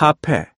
카페.